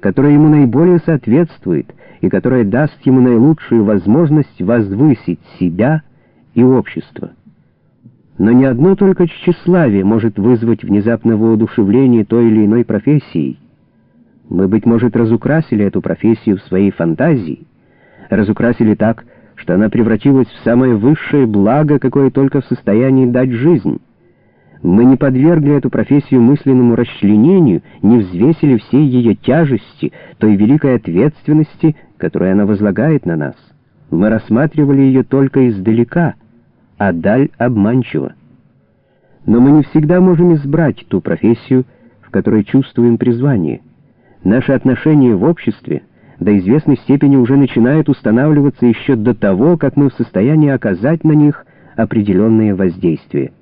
которая ему наиболее соответствует и которая даст ему наилучшую возможность возвысить себя и общество. Но не одно только тщеславие может вызвать внезапное воодушевление той или иной профессией. Мы, быть может, разукрасили эту профессию в своей фантазии, разукрасили так, что она превратилась в самое высшее благо, какое только в состоянии дать жизнь. Мы не подвергли эту профессию мысленному расчленению, не взвесили всей ее тяжести, той великой ответственности, которую она возлагает на нас. Мы рассматривали ее только издалека, а даль обманчива. Но мы не всегда можем избрать ту профессию, в которой чувствуем призвание. Наши отношения в обществе до известной степени уже начинают устанавливаться еще до того, как мы в состоянии оказать на них определенное воздействие.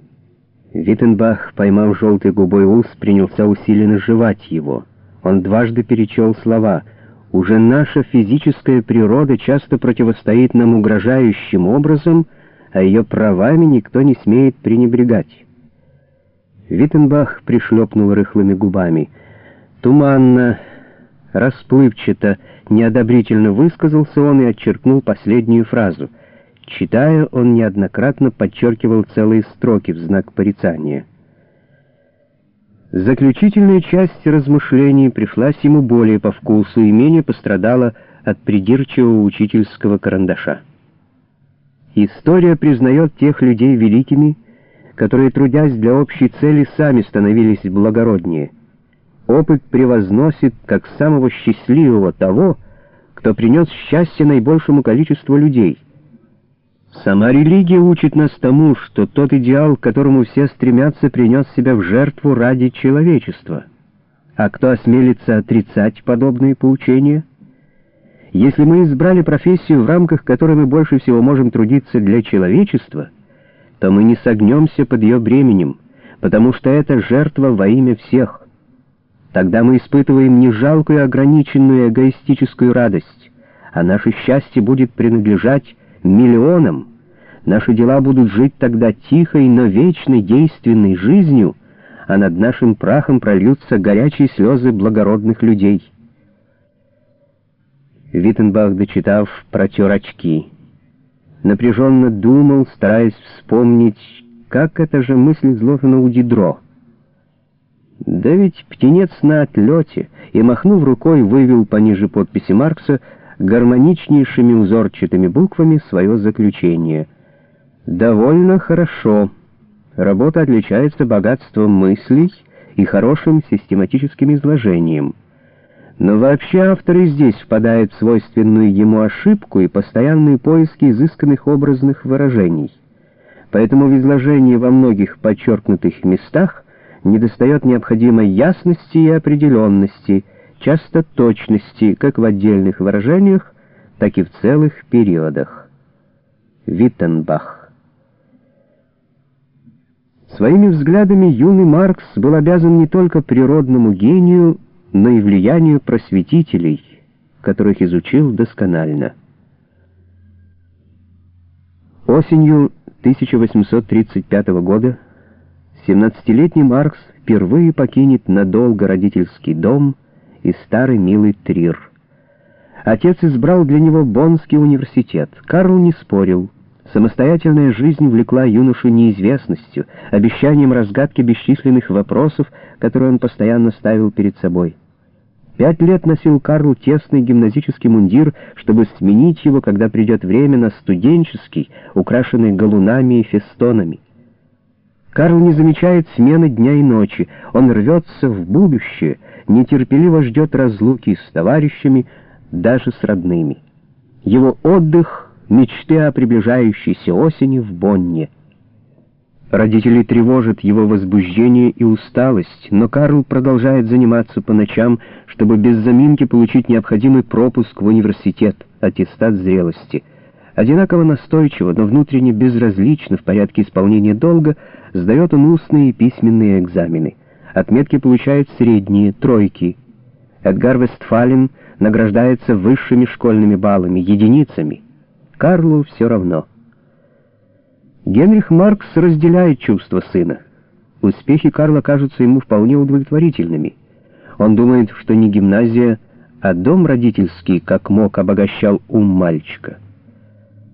Виттенбах, поймав желтой губой ус, принялся усиленно жевать его. Он дважды перечел слова «Уже наша физическая природа часто противостоит нам угрожающим образом, а ее правами никто не смеет пренебрегать». Виттенбах пришлепнул рыхлыми губами. Туманно, расплывчато, неодобрительно высказался он и отчеркнул последнюю фразу — Читая, он неоднократно подчеркивал целые строки в знак порицания. Заключительная часть размышлений пришлась ему более по вкусу и менее пострадала от придирчивого учительского карандаша. История признает тех людей великими, которые, трудясь для общей цели, сами становились благороднее. Опыт превозносит как самого счастливого того, кто принес счастье наибольшему количеству людей — Сама религия учит нас тому, что тот идеал, к которому все стремятся, принес себя в жертву ради человечества. А кто осмелится отрицать подобные поучения? Если мы избрали профессию, в рамках которой мы больше всего можем трудиться для человечества, то мы не согнемся под ее бременем, потому что это жертва во имя всех. Тогда мы испытываем не жалкую ограниченную эгоистическую радость, а наше счастье будет принадлежать миллионам, наши дела будут жить тогда тихой, но вечной действенной жизнью, а над нашим прахом прольются горячие слезы благородных людей. Виттенбах, дочитав, протер очки. Напряженно думал, стараясь вспомнить, как эта же мысль изложена у Дидро. Да ведь птенец на отлете, и, махнув рукой, вывел пониже подписи Маркса гармоничнейшими узорчатыми буквами свое заключение. «Довольно хорошо. Работа отличается богатством мыслей и хорошим систематическим изложением. Но вообще автор и здесь впадает в свойственную ему ошибку и постоянные поиски изысканных образных выражений. Поэтому в изложении во многих подчеркнутых местах недостает необходимой ясности и определенности — часто точности как в отдельных выражениях, так и в целых периодах. Виттенбах Своими взглядами юный Маркс был обязан не только природному гению, но и влиянию просветителей, которых изучил досконально. Осенью 1835 года 17-летний Маркс впервые покинет надолго родительский дом и старый милый Трир. Отец избрал для него Боннский университет. Карл не спорил. Самостоятельная жизнь влекла юношу неизвестностью, обещанием разгадки бесчисленных вопросов, которые он постоянно ставил перед собой. Пять лет носил Карл тесный гимназический мундир, чтобы сменить его, когда придет время на студенческий, украшенный галунами и фестонами. Карл не замечает смены дня и ночи, он рвется в будущее, нетерпеливо ждет разлуки с товарищами, даже с родными. Его отдых — мечты о приближающейся осени в Бонне. Родители тревожат его возбуждение и усталость, но Карл продолжает заниматься по ночам, чтобы без заминки получить необходимый пропуск в университет, аттестат зрелости. Одинаково настойчиво, но внутренне безразлично в порядке исполнения долга сдает он устные и письменные экзамены. Отметки получают средние, тройки. Эдгар Вестфален награждается высшими школьными баллами, единицами. Карлу все равно. Генрих Маркс разделяет чувства сына. Успехи Карла кажутся ему вполне удовлетворительными. Он думает, что не гимназия, а дом родительский, как мог, обогащал ум мальчика.